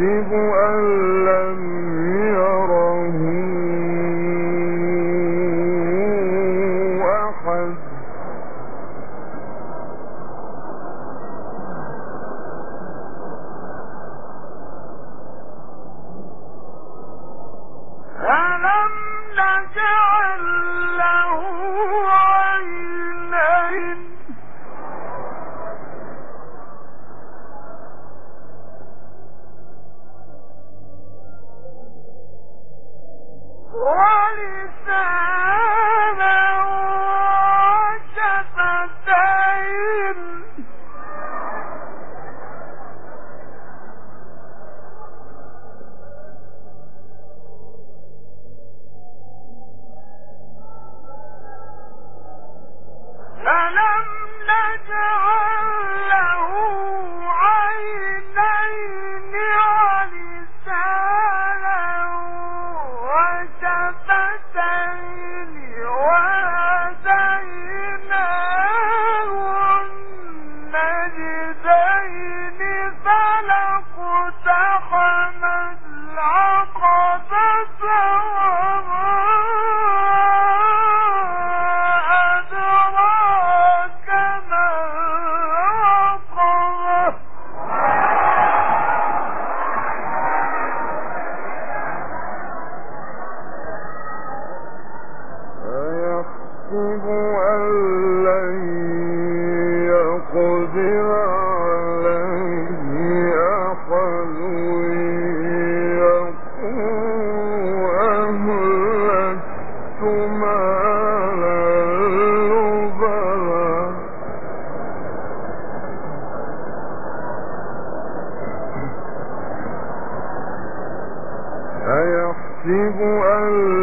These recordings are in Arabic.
يحسب كما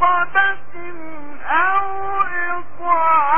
صدق الله